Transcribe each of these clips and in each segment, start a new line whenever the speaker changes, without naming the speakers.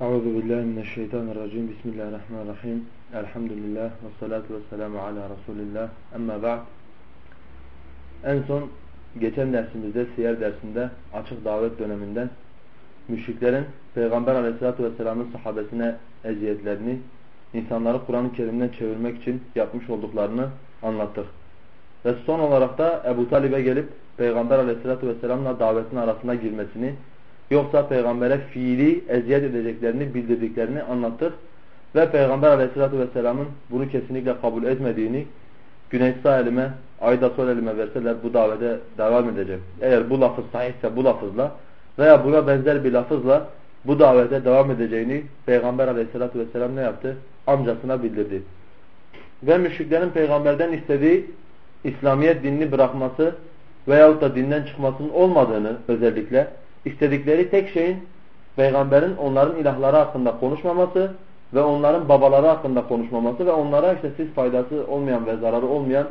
Euzu billahi mineşşeytanirracim. Bismillahirrahmanirrahim. Elhamdülillah ve salatu vesselamu ala Resulillah. Amma ba'd. En son geçen dersimizde siyer dersinde açık davet döneminden müşriklerin Peygamber Aleyhisselatü vesselam'ın sahabesine eziyetlerini insanları Kur'an-ı Kerim'den çevirmek için yapmış olduklarını anlattık. Ve son olarak da Ebu Talib'e gelip Peygamber Aleyhisselatü vesselam'la davetin arasına girmesini yoksa peygambere fiili eziyet edeceklerini bildirdiklerini anlattık. Ve Peygamber aleyhissalatü vesselamın bunu kesinlikle kabul etmediğini güneş sağ elime, ay sol elime verseler bu davete devam edecek. Eğer bu lafız sahihse bu lafızla veya buna benzer bir lafızla bu davete devam edeceğini Peygamber aleyhissalatü vesselam ne yaptı? Amcasına bildirdi. Ve müşriklerin peygamberden istediği İslamiyet dinini bırakması veyahut da dinden çıkmasının olmadığını özellikle istedikleri tek şeyin peygamberin onların ilahları hakkında konuşmaması ve onların babaları hakkında konuşmaması ve onlara işte siz faydası olmayan ve zararı olmayan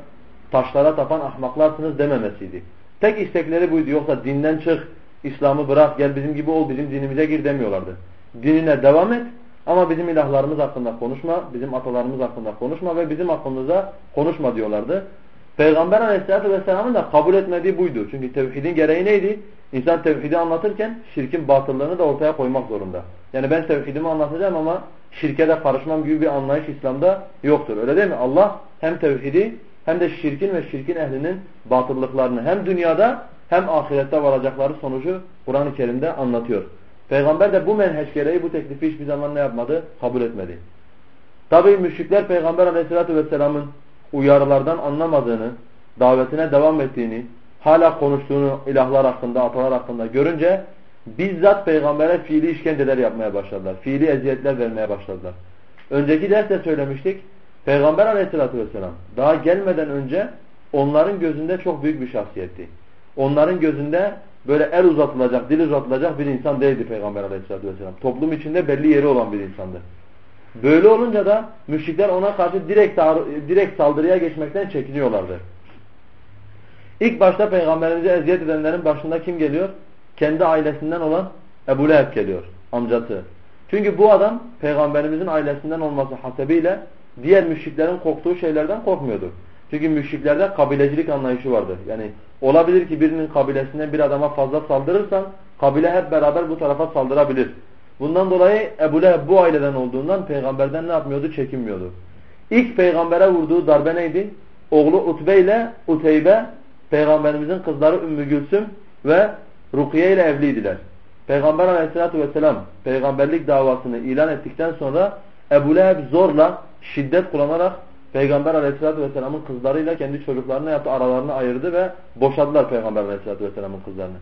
taşlara tapan ahmaklarsınız dememesiydi. Tek istekleri buydu. Yoksa dinden çık, İslam'ı bırak, gel bizim gibi ol, bizim dinimize gir demiyorlardı. Dinine devam et ama bizim ilahlarımız hakkında konuşma, bizim atalarımız hakkında konuşma ve bizim hakkımızda konuşma diyorlardı. Peygamber aleyhissalatü vesselamın da kabul etmediği buydu. Çünkü tevhidin gereği neydi? İnsan tevhidi anlatırken şirkin batıllığını da ortaya koymak zorunda. Yani ben tevhidimi anlatacağım ama şirke de karışmam gibi bir anlayış İslam'da yoktur. Öyle değil mi? Allah hem tevhidi hem de şirkin ve şirkin ehlinin batıllıklarını hem dünyada hem ahirette varacakları sonucu Kur'an-ı Kerim'de anlatıyor. Peygamber de bu menheç gereği bu teklifi hiçbir zaman ne yapmadı? Kabul etmedi. Tabi müşrikler Peygamber aleyhissalatü vesselamın uyarılardan anlamadığını, davetine devam ettiğini, hala konuştuğunu ilahlar hakkında, atalar hakkında görünce bizzat peygambere fiili işkenceler yapmaya başladılar. Fiili eziyetler vermeye başladılar. Önceki derste söylemiştik. Peygamber aleyhissalatü vesselam daha gelmeden önce onların gözünde çok büyük bir şahsiyetti. Onların gözünde böyle el uzatılacak, dil uzatılacak bir insan değildi Peygamber aleyhissalatü vesselam. Toplum içinde belli yeri olan bir insandı. Böyle olunca da müşrikler ona karşı direkt, direkt saldırıya geçmekten çekiniyorlardı. İlk başta peygamberimize eziyet edenlerin başında kim geliyor? Kendi ailesinden olan Ebu Leheb geliyor. Amcası. Çünkü bu adam peygamberimizin ailesinden olması hasebiyle diğer müşriklerin korktuğu şeylerden korkmuyordu. Çünkü müşriklerde kabilecilik anlayışı vardır. Yani olabilir ki birinin kabilesinden bir adama fazla saldırırsan kabile hep beraber bu tarafa saldırabilir. Bundan dolayı Ebu Leheb bu aileden olduğundan peygamberden ne yapmıyordu? Çekinmiyordu. İlk peygambere vurduğu darbe neydi? Oğlu Utbe ile Uteybe peygamberimizin kızları Ümmü Gülsüm ve Rukiye ile evliydiler. Peygamber aleyhissalatü vesselam peygamberlik davasını ilan ettikten sonra Ebu Leheb zorla şiddet kullanarak Peygamber aleyhissalatü vesselamın kızlarıyla kendi çocuklarını yaptı, aralarını ayırdı ve boşadılar Peygamber aleyhissalatü vesselamın kızlarını.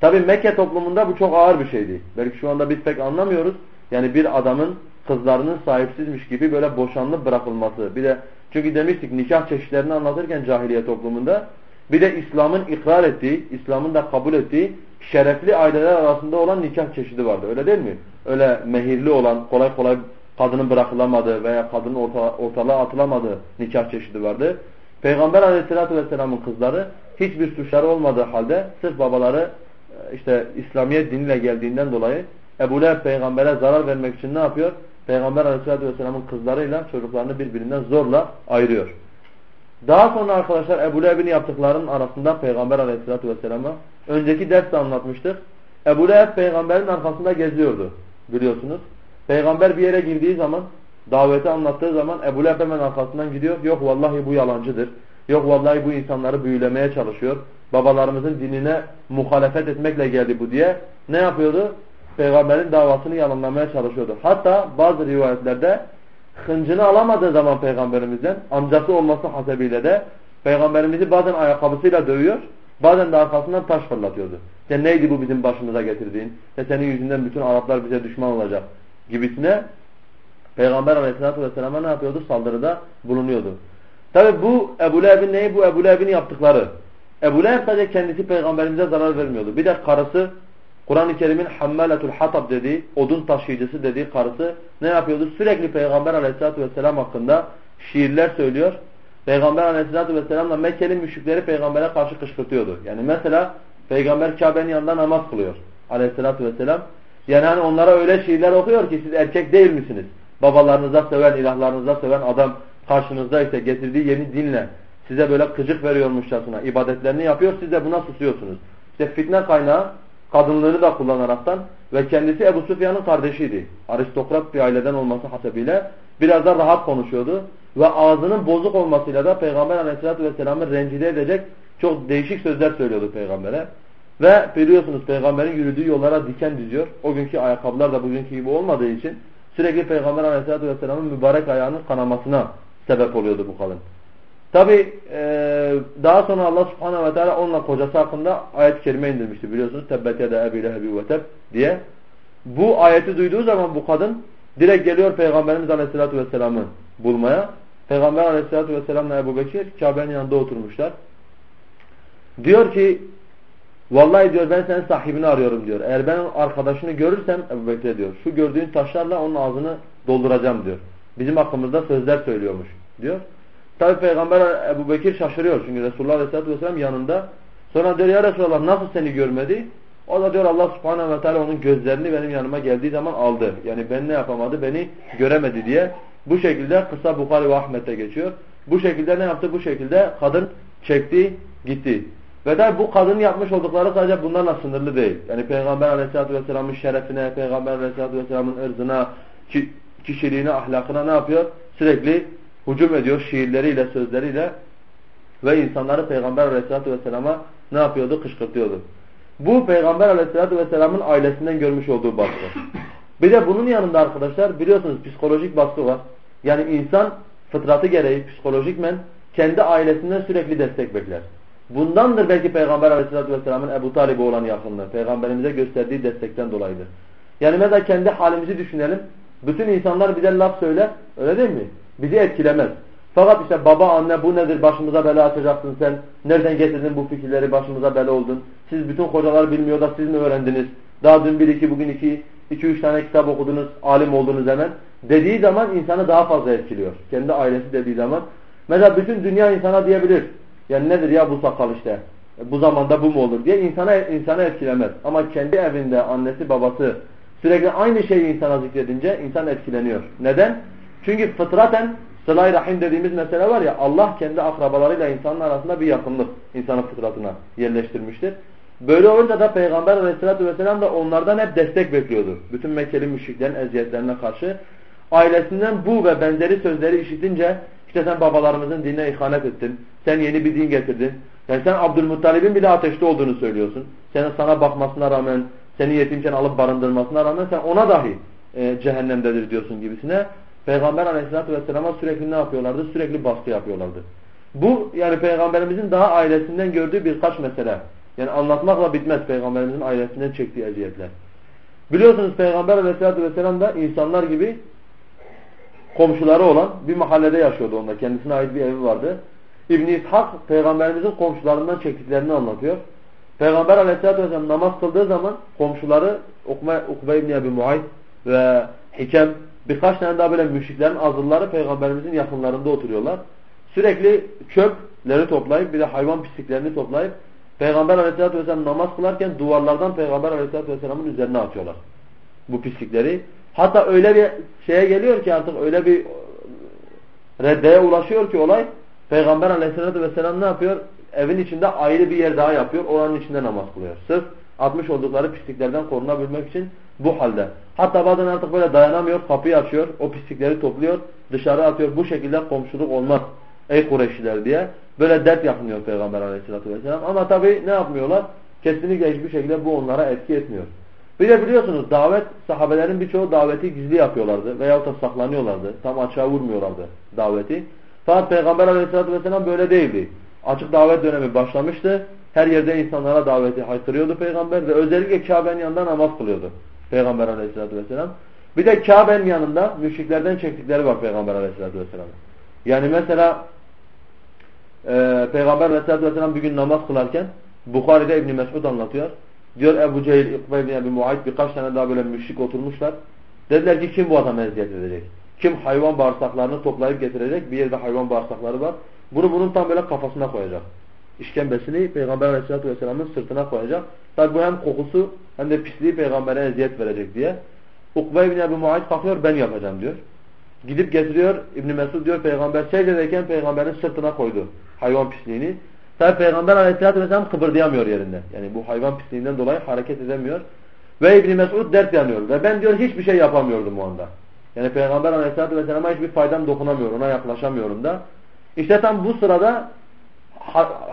Tabi Mekke toplumunda bu çok ağır bir şeydi. Belki şu anda biz pek anlamıyoruz. Yani bir adamın kızlarının sahipsizmiş gibi böyle boşanlıp bırakılması. Bir de çünkü demiştik nikah çeşitlerini anlatırken cahiliye toplumunda bir de İslam'ın ikrar ettiği, İslam'ın da kabul ettiği şerefli aileler arasında olan nikah çeşidi vardı. Öyle değil mi? Öyle mehirli olan, kolay kolay kadının bırakılamadığı veya kadının orta, ortalığa atılamadığı nikah çeşidi vardı. Peygamber aleyhissalatü vesselamın kızları hiçbir suçları olmadığı halde sırf babaları e, işte İslamiyet diniyle geldiğinden dolayı Ebu Leheb peygambere zarar vermek için ne yapıyor? Peygamber aleyhissalatü vesselamın kızlarıyla çocuklarını birbirinden zorla ayırıyor. Daha sonra arkadaşlar Ebu Leheb'in yaptıklarının arasında Peygamber aleyhissalatü vesselam'a önceki derste anlatmıştık. Ebu Leheb peygamberin arkasında geziyordu biliyorsunuz. Peygamber bir yere girdiği zaman daveti anlattığı zaman Ebu Leheb hemen arkasından gidiyor. Yok vallahi bu yalancıdır. Yok vallahi bu insanları büyülemeye çalışıyor. Babalarımızın dinine muhalefet etmekle geldi bu diye. Ne yapıyordu? Peygamberin davasını yalanlamaya çalışıyordu. Hatta bazı rivayetlerde hıncını alamadığı zaman peygamberimizden amcası olması hasebiyle de peygamberimizi bazen ayakkabısıyla dövüyor bazen de arkasından taş fırlatıyordu. İşte neydi bu bizim başımıza getirdiğin? İşte senin yüzünden bütün Araplar bize düşman olacak gibisine Peygamber aleyhissalatü vesselam'a ne yapıyordu? Saldırıda bulunuyordu. Tabi bu Ebu Leheb'in neyi? Bu Ebu Leheb'in yaptıkları. Ebu Leheb sadece kendisi peygamberimize zarar vermiyordu. Bir de karısı Kur'an-ı Kerim'in hammaletul hatab dediği, odun taşıyıcısı dediği karısı ne yapıyordu? Sürekli Peygamber aleyhissalatü vesselam hakkında şiirler söylüyor. Peygamber aleyhissalatü vesselamla Mekkeli müşrikleri peygambere karşı kışkırtıyordu. Yani mesela peygamber Kabe'nin yanında namaz kılıyor aleyhissalatü vesselam. Yani hani onlara öyle şiirler okuyor ki siz erkek değil misiniz? Babalarınıza seven, ilahlarınıza seven adam karşınızda ise getirdiği yeni dinle size böyle kıcık veriyormuşçasına ibadetlerini yapıyor. Siz de buna susuyorsunuz. İşte fitne kaynağı kadınlığını da kullanaraktan ve kendisi Ebu Sufyan'ın kardeşiydi. Aristokrat bir aileden olması hasebiyle biraz da rahat konuşuyordu. Ve ağzının bozuk olmasıyla da Peygamber aleyhissalatü vesselam'ı rencide edecek çok değişik sözler söylüyordu peygambere. Ve biliyorsunuz peygamberin yürüdüğü yollara diken diziyor. O günkü ayakkabılar da bugünkü gibi olmadığı için sürekli peygamber aleyhissalatü vesselamın mübarek ayağının kanamasına sebep oluyordu bu kadın. Tabi e, daha sonra Allah subhanehu ve teala onunla kocası hakkında ayet-i kerime indirmişti biliyorsunuz. Tebbet yede ebi lehebi ve teb diye. Bu ayeti duyduğu zaman bu kadın direkt geliyor Peygamberimiz aleyhissalatü vesselam'ı bulmaya. Peygamber aleyhissalatü vesselamla Ebu Bekir Kabe'nin yanında oturmuşlar. Diyor ki vallahi diyor ben senin sahibini arıyorum diyor. Eğer ben arkadaşını görürsem Ebu Bekir diyor. Şu gördüğün taşlarla onun ağzını dolduracağım diyor. Bizim hakkımızda sözler söylüyormuş diyor. Tabi Peygamber Ebu Bekir şaşırıyor çünkü Resulullah Aleyhisselatü Vesselam yanında. Sonra diyor ya Resulallah nasıl seni görmedi? O da diyor Allah Subhanahu ve Teala onun gözlerini benim yanıma geldiği zaman aldı. Yani ben ne yapamadı beni göremedi diye. Bu şekilde kısa Bukhari ve Ahmet'te geçiyor. Bu şekilde ne yaptı? Bu şekilde kadın çekti gitti. Ve tabi bu kadının yapmış oldukları sadece bunlarla sınırlı değil. Yani Peygamber Aleyhisselatü Vesselam'ın şerefine, Peygamber Aleyhisselatü Vesselam'ın ırzına, kişiliğine, ahlakına ne yapıyor? Sürekli hücum ediyor şiirleriyle, sözleriyle ve insanları Peygamber aleyhissalatü vesselama ne yapıyordu? Kışkırtıyordu. Bu Peygamber aleyhissalatü vesselamın ailesinden görmüş olduğu baskı. Bir de bunun yanında arkadaşlar biliyorsunuz psikolojik baskı var. Yani insan fıtratı gereği psikolojikmen kendi ailesinden sürekli destek bekler. Bundandır belki Peygamber aleyhissalatü vesselamın Ebu Talib'e olan yakınlığı. Peygamberimize gösterdiği destekten dolayıdır. Yani mesela kendi halimizi düşünelim. Bütün insanlar bize laf söyler. Öyle değil mi? Bizi etkilemez. Fakat işte baba anne bu nedir başımıza bela açacaksın sen. Nereden getirdin bu fikirleri başımıza bela oldun. Siz bütün kocalar bilmiyor da siz mi öğrendiniz? Daha dün bir iki bugün iki, iki üç tane kitap okudunuz alim oldunuz hemen. Dediği zaman insanı daha fazla etkiliyor. Kendi ailesi dediği zaman. Mesela bütün dünya insana diyebilir. Yani nedir ya bu sakal işte. Bu zamanda bu mu olur diye insana, insana etkilemez. Ama kendi evinde annesi babası sürekli aynı şeyi insana zikredince insan etkileniyor. Neden? Çünkü fıtraten sıla rahim dediğimiz mesele var ya Allah kendi akrabalarıyla insanın arasında bir yakınlık insanın fıtratına yerleştirmiştir. Böyle olunca da Peygamber aleyhissalatü vesselam da onlardan hep destek bekliyordu. Bütün Mekkeli müşriklerin eziyetlerine karşı. Ailesinden bu ve benzeri sözleri işitince işte sen babalarımızın dinine ihanet ettin. Sen yeni bir din getirdin. Yani sen Abdülmuttalib'in bile ateşte olduğunu söylüyorsun. Senin sana bakmasına rağmen, seni yetimken alıp barındırmasına rağmen sen ona dahi e, cehennemdedir diyorsun gibisine. Peygamber aleyhissalatü vesselama sürekli ne yapıyorlardı? Sürekli baskı yapıyorlardı. Bu yani peygamberimizin daha ailesinden gördüğü birkaç mesele. Yani anlatmakla bitmez peygamberimizin ailesinden çektiği eziyetler. Biliyorsunuz peygamber aleyhissalatü vesselam da insanlar gibi komşuları olan bir mahallede yaşıyordu onda. Kendisine ait bir evi vardı. İbn-i İshak peygamberimizin komşularından çektiklerini anlatıyor. Peygamber aleyhissalatü vesselam namaz kıldığı zaman komşuları Ukbe, Ukbe İbni Ebi Muayt ve Hikem Birkaç tane daha böyle müşriklerin azılları peygamberimizin yakınlarında oturuyorlar. Sürekli çöpleri toplayıp bir de hayvan pisliklerini toplayıp Peygamber aleyhissalatü vesselam namaz kılarken duvarlardan Peygamber aleyhissalatü vesselamın üzerine atıyorlar. Bu pislikleri. Hatta öyle bir şeye geliyor ki artık öyle bir reddeye ulaşıyor ki olay Peygamber aleyhissalatü vesselam ne yapıyor? Evin içinde ayrı bir yer daha yapıyor. Oranın içinde namaz kılıyor. Sırf atmış oldukları pisliklerden korunabilmek için bu halde. Hatta bazen artık böyle dayanamıyor, kapıyı açıyor, o pislikleri topluyor, dışarı atıyor. Bu şekilde komşuluk olmaz ey Kureyşliler diye. Böyle dert yapmıyor Peygamber aleyhissalatü vesselam. Ama tabi ne yapmıyorlar? Kesinlikle hiçbir şekilde bu onlara etki etmiyor. Bir de biliyorsunuz davet, sahabelerin birçoğu daveti gizli yapıyorlardı veyahut da saklanıyorlardı. Tam açığa vurmuyorlardı daveti. Fakat Peygamber aleyhissalatü vesselam böyle değildi. Açık davet dönemi başlamıştı. Her yerde insanlara daveti haykırıyordu Peygamber ve özellikle Kabe'nin yanında namaz kılıyordu. Peygamber aleyhissalatü vesselam. Bir de Kabe'nin yanında müşriklerden çektikleri var Peygamber aleyhissalatü vesselam. Yani mesela e, Peygamber aleyhissalatü vesselam bir gün namaz kılarken Bukhari'de İbn Mesud anlatıyor. Diyor Ebu Cehil, İkbal bin Ebi Muayt birkaç tane daha böyle müşrik oturmuşlar. Dediler ki kim bu adama eziyet edecek? Kim hayvan bağırsaklarını toplayıp getirecek? Bir yerde hayvan bağırsakları var. Bunu bunun tam böyle kafasına koyacak. İşkembesini Peygamber aleyhissalatü vesselamın sırtına koyacak. Tabi bu hem kokusu hem de pisliği peygambere eziyet verecek diye. Ukbe ibn Ebu Muayt kalkıyor ben yapacağım diyor. Gidip getiriyor İbn Mesud diyor peygamber secdedeyken peygamberin sırtına koydu hayvan pisliğini. Tabi peygamber aleyhissalatü vesselam kıpırdayamıyor yerinde. Yani bu hayvan pisliğinden dolayı hareket edemiyor. Ve İbn Mesud dert yanıyor ve ben diyor hiçbir şey yapamıyordum o anda. Yani peygamber aleyhissalatü vesselama hiçbir faydam dokunamıyor ona yaklaşamıyorum da. İşte tam bu sırada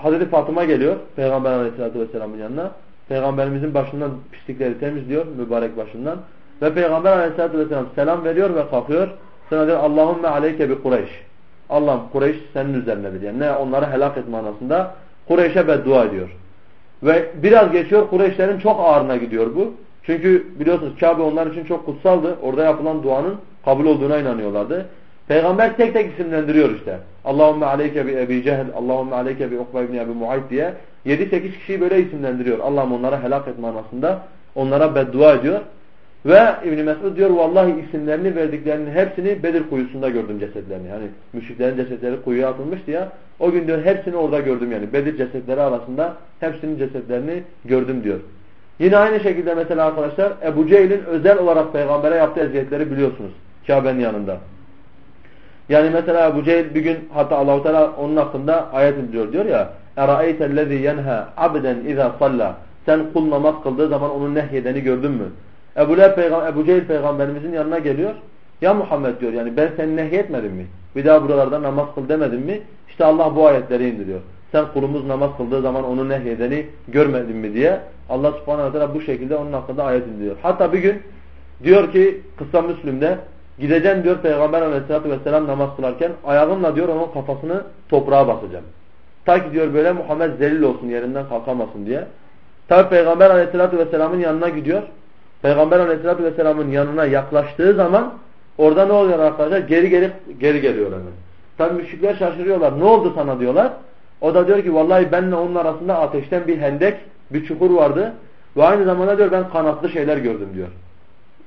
Hazreti Fatıma geliyor peygamber aleyhissalatü vesselamın yanına. Peygamberimizin başından pislikleri temizliyor mübarek başından. Ve peygamber aleyhissalatü vesselam selam veriyor ve kalkıyor. Sonra diyor Allahümme aleyke bi Kureyş. Allah'ım Kureyş senin üzerinedir. Yani ne onları helak etme manasında Kureyş'e beddua ediyor. Ve biraz geçiyor Kureyşlerin çok ağırına gidiyor bu. Çünkü biliyorsunuz Kabe onlar için çok kutsaldı. Orada yapılan duanın kabul olduğuna inanıyorlardı. Peygamber tek tek isimlendiriyor işte. Allahümme aleyke bi Ebi Cehil, Allahümme aleyke bi Ukba ibn Ebi Muayt diye 7-8 kişiyi böyle isimlendiriyor. Allah'ım onlara helak et manasında onlara beddua ediyor. Ve İbn Mesud diyor vallahi isimlerini verdiklerinin hepsini Bedir kuyusunda gördüm cesetlerini. Yani müşriklerin cesetleri kuyuya atılmıştı ya. O gün diyor hepsini orada gördüm yani. Bedir cesetleri arasında hepsinin cesetlerini gördüm diyor. Yine aynı şekilde mesela arkadaşlar Ebu Cehil'in özel olarak peygambere yaptığı eziyetleri biliyorsunuz. Kabe'nin yanında. Yani mesela Ebu Cehil bir gün hatta Allahu Teala onun hakkında ayet indiriyor diyor ya اَرَأَيْتَ الَّذ۪ي يَنْهَا عَبْدًا اِذَا صَلَّى Sen kul namaz kıldığı zaman onun nehyedeni gördün mü? Ebu, Peygam Ebu Cehil peygamberimizin yanına geliyor. Ya Muhammed diyor yani ben seni nehyetmedim mi? Bir daha buralarda namaz kıl demedim mi? İşte Allah bu ayetleri indiriyor. Sen kulumuz namaz kıldığı zaman onu nehyedeni görmedin mi diye Allah subhanahu teala bu şekilde onun hakkında ayet indiriyor. Hatta bir gün diyor ki kısa Müslüm'de gideceğim diyor Peygamber aleyhissalatü vesselam namaz kılarken ayağımla diyor onun kafasını toprağa basacağım. Ta ki diyor böyle Muhammed zelil olsun yerinden kalkamasın diye. Tabi Peygamber aleyhissalatü vesselamın yanına gidiyor. Peygamber aleyhissalatü vesselamın yanına yaklaştığı zaman orada ne oluyor arkadaşlar? Geri geri geri geliyor hemen. Tabi müşrikler şaşırıyorlar. Ne oldu sana diyorlar. O da diyor ki vallahi benle onun arasında ateşten bir hendek, bir çukur vardı. Ve aynı zamanda diyor ben kanatlı şeyler gördüm diyor.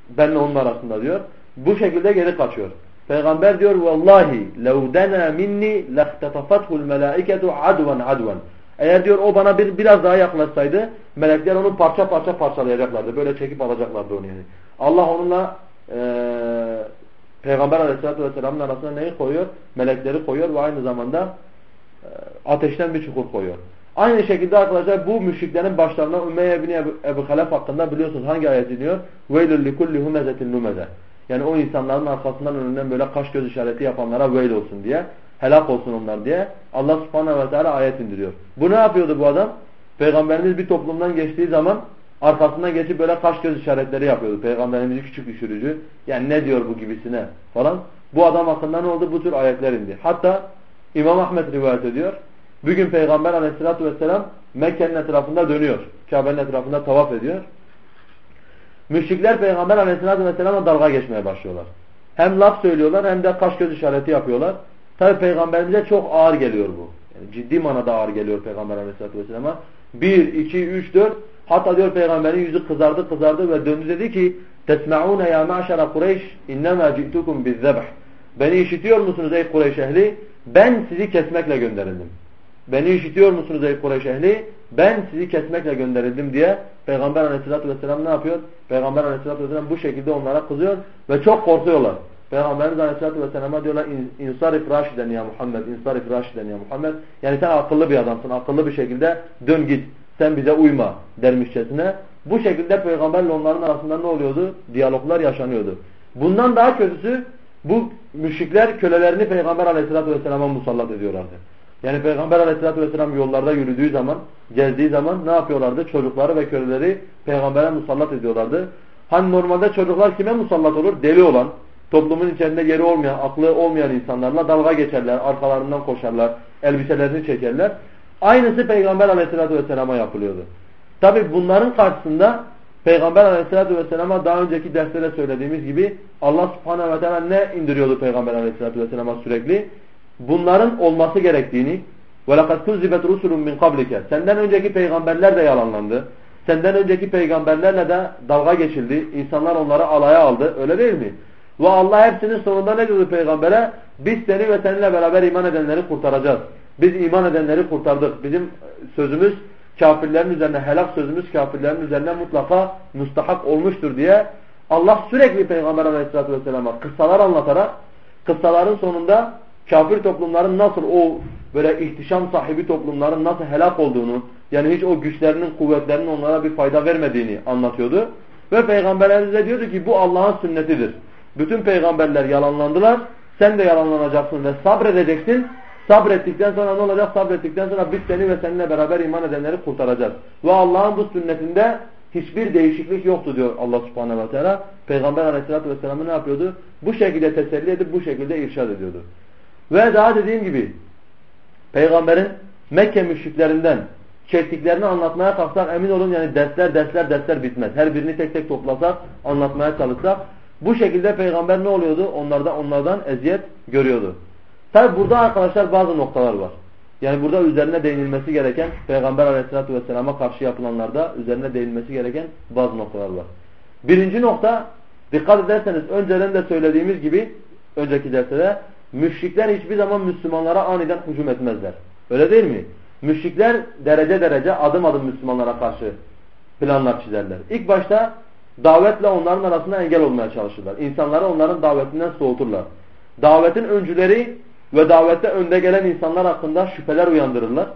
Benle onun arasında diyor. Bu şekilde geri kaçıyor. Peygamber diyor vallahi lev dena minni lehtetafathu'l melaiketu adwan adwan. Eğer diyor o bana bir biraz daha yaklaşsaydı melekler onu parça parça parçalayacaklardı. Böyle çekip alacaklardı onu yani. Allah onunla e, Peygamber Aleyhisselatü vesselamın arasına neyi koyuyor? Melekleri koyuyor ve aynı zamanda e, ateşten bir çukur koyuyor. Aynı şekilde arkadaşlar bu müşriklerin başlarına Ümeyye bin Ebu, Ebu Halef hakkında biliyorsunuz hangi ayet iniyor? وَيْلُ لِكُلِّ هُمَزَةٍ نُمَزَةٍ yani o insanların arkasından önünden böyle kaş göz işareti yapanlara veil olsun diye. Helak olsun onlar diye. Allah subhanehu ve teala ayet indiriyor. Bu ne yapıyordu bu adam? Peygamberimiz bir toplumdan geçtiği zaman arkasından geçip böyle kaş göz işaretleri yapıyordu. Peygamberimizi küçük düşürücü. Yani ne diyor bu gibisine falan. Bu adam hakkında ne oldu? Bu tür ayetler indi. Hatta İmam Ahmet rivayet ediyor. Bugün Peygamber aleyhissalatü vesselam Mekke'nin etrafında dönüyor. Kabe'nin etrafında tavaf ediyor. Müşrikler Peygamber aleyhissalatü vesselam'a dalga geçmeye başlıyorlar. Hem laf söylüyorlar hem de kaş göz işareti yapıyorlar. Tabi Peygamberimize çok ağır geliyor bu. Yani ciddi manada ağır geliyor Peygamber aleyhissalatü vesselama. Bir, iki, üç, dört. Hatta diyor Peygamberin yüzü kızardı kızardı ve döndü dedi ki Tesma'une ya ma'şara Kureyş innema ci'tukum bizzebh. Beni işitiyor musunuz ey Kureyş ehli? Ben sizi kesmekle gönderildim. Beni işitiyor musunuz ey Kureyş ehli? Ben sizi kesmekle gönderildim diye Peygamber aleyhissalatü vesselam ne yapıyor? Peygamber aleyhissalatü vesselam bu şekilde onlara kızıyor ve çok korkuyorlar. Peygamberimiz aleyhissalatü vesselam'a diyorlar insarif raşiden ya Muhammed, insarif raşiden ya Muhammed. Yani sen akıllı bir adamsın, akıllı bir şekilde dön git, sen bize uyma dermişçesine. Bu şekilde peygamberle onların arasında ne oluyordu? Diyaloglar yaşanıyordu. Bundan daha kötüsü bu müşrikler kölelerini Peygamber aleyhissalatü vesselama musallat ediyorlardı. Yani Peygamber aleyhissalatü vesselam yollarda yürüdüğü zaman, gezdiği zaman ne yapıyorlardı? Çocukları ve köleleri Peygamber'e musallat ediyorlardı. Hani normalde çocuklar kime musallat olur? Deli olan, toplumun içerisinde yeri olmayan, aklı olmayan insanlarla dalga geçerler, arkalarından koşarlar, elbiselerini çekerler. Aynısı Peygamber aleyhissalatü vesselama yapılıyordu. Tabi bunların karşısında Peygamber aleyhissalatü vesselama daha önceki derslerde söylediğimiz gibi Allah subhanehu ve teala ne indiriyordu Peygamber aleyhissalatü vesselama sürekli? Bunların olması gerektiğini وَلَقَدْ كُزِّبَتْ رُسُلٌ مِنْ قَبْلِكَ Senden önceki peygamberler de yalanlandı. Senden önceki peygamberlerle de dalga geçildi. İnsanlar onları alaya aldı. Öyle değil mi? Ve Allah hepsinin sonunda ne diyordu peygambere? Biz seni ve seninle beraber iman edenleri kurtaracağız. Biz iman edenleri kurtardık. Bizim sözümüz kafirlerin üzerine, helak sözümüz kafirlerin üzerine mutlaka müstahak olmuştur diye Allah sürekli Peygamber aleyhissalatü vesselam'a kıssalar anlatarak kıssaların sonunda kafir toplumların nasıl o böyle ihtişam sahibi toplumların nasıl helak olduğunu yani hiç o güçlerinin kuvvetlerinin onlara bir fayda vermediğini anlatıyordu. Ve peygamberlerimiz de diyordu ki bu Allah'ın sünnetidir. Bütün peygamberler yalanlandılar. Sen de yalanlanacaksın ve sabredeceksin. Sabrettikten sonra ne olacak? Sabrettikten sonra biz seni ve seninle beraber iman edenleri kurtaracağız. Ve Allah'ın bu sünnetinde hiçbir değişiklik yoktu diyor Allah subhanehu ve teala. Peygamber aleyhissalatü vesselam'ı ne yapıyordu? Bu şekilde teselli edip bu şekilde irşad ediyordu. Ve daha dediğim gibi peygamberin Mekke müşriklerinden çektiklerini anlatmaya kalksak emin olun yani dersler dersler dersler bitmez. Her birini tek tek toplasak anlatmaya çalışsak bu şekilde peygamber ne oluyordu? Onlardan onlardan eziyet görüyordu. Tabi burada arkadaşlar bazı noktalar var. Yani burada üzerine değinilmesi gereken Peygamber aleyhissalatü vesselama karşı yapılanlarda üzerine değinilmesi gereken bazı noktalar var. Birinci nokta dikkat ederseniz önceden de söylediğimiz gibi önceki derste müşrikler hiçbir zaman Müslümanlara aniden hücum etmezler. Öyle değil mi? Müşrikler derece derece adım adım Müslümanlara karşı planlar çizerler. İlk başta davetle onların arasında engel olmaya çalışırlar. İnsanları onların davetinden soğuturlar. Davetin öncüleri ve davette önde gelen insanlar hakkında şüpheler uyandırırlar.